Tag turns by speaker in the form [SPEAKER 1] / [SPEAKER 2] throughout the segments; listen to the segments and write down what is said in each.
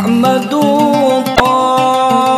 [SPEAKER 1] أحمد طه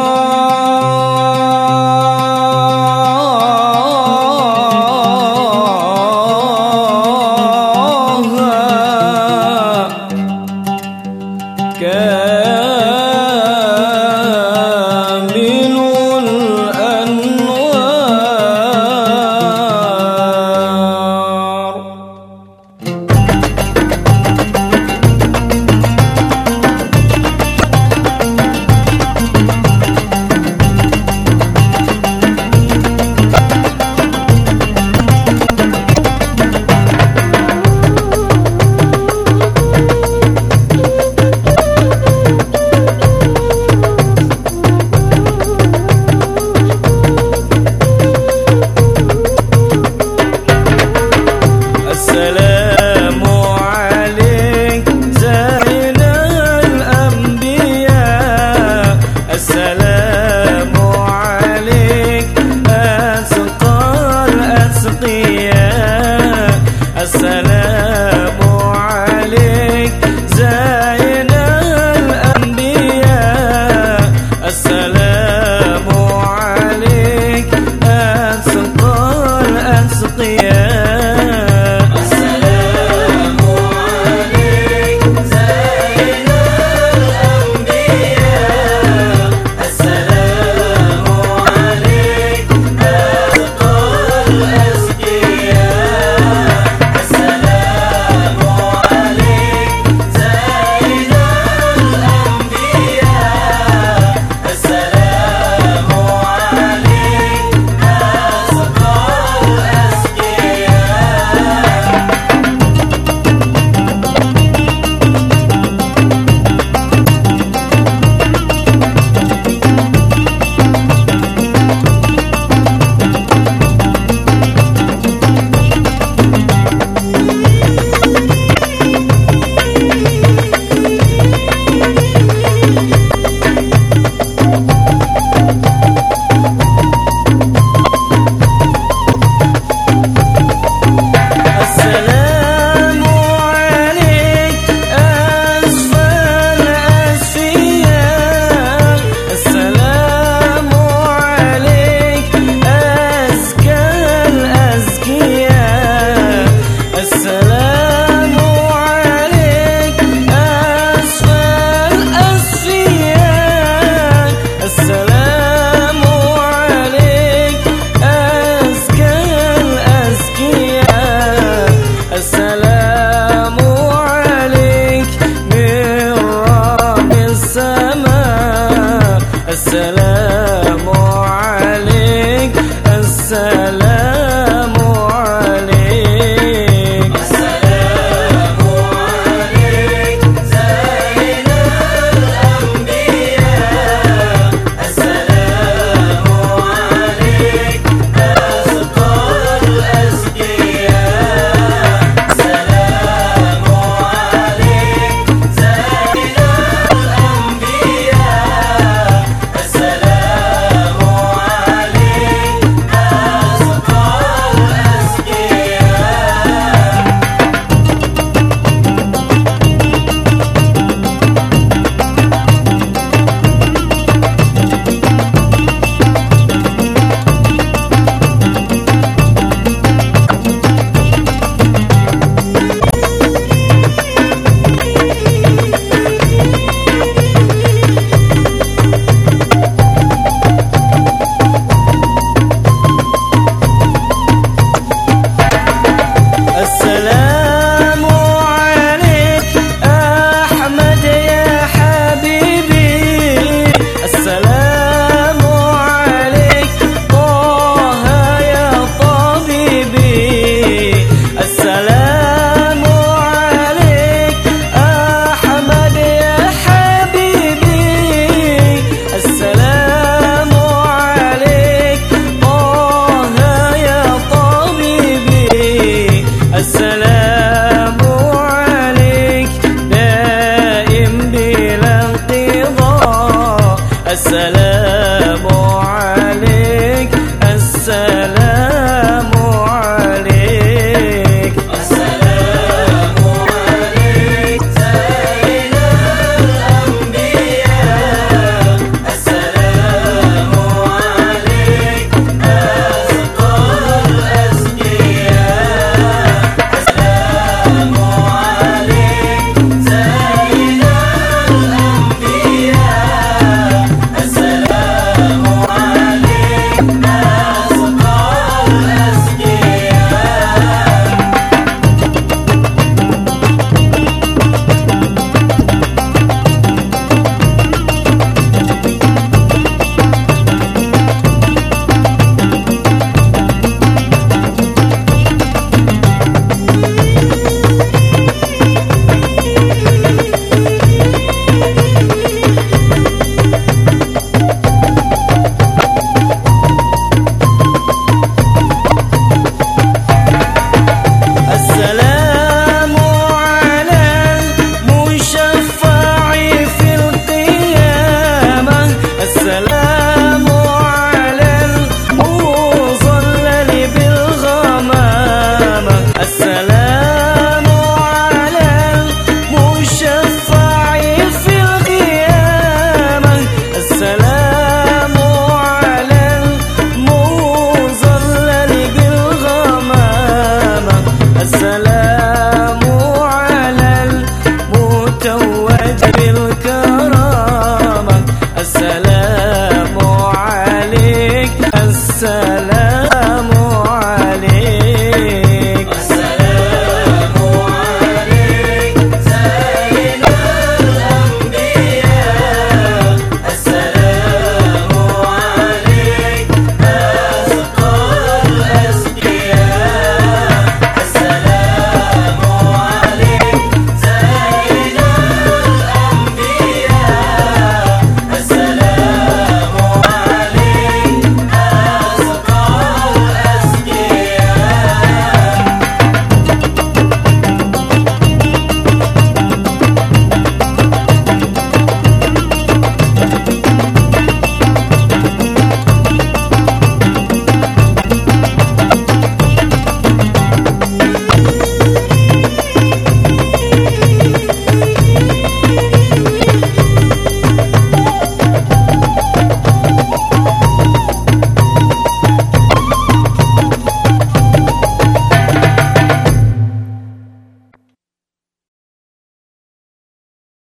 [SPEAKER 1] سلام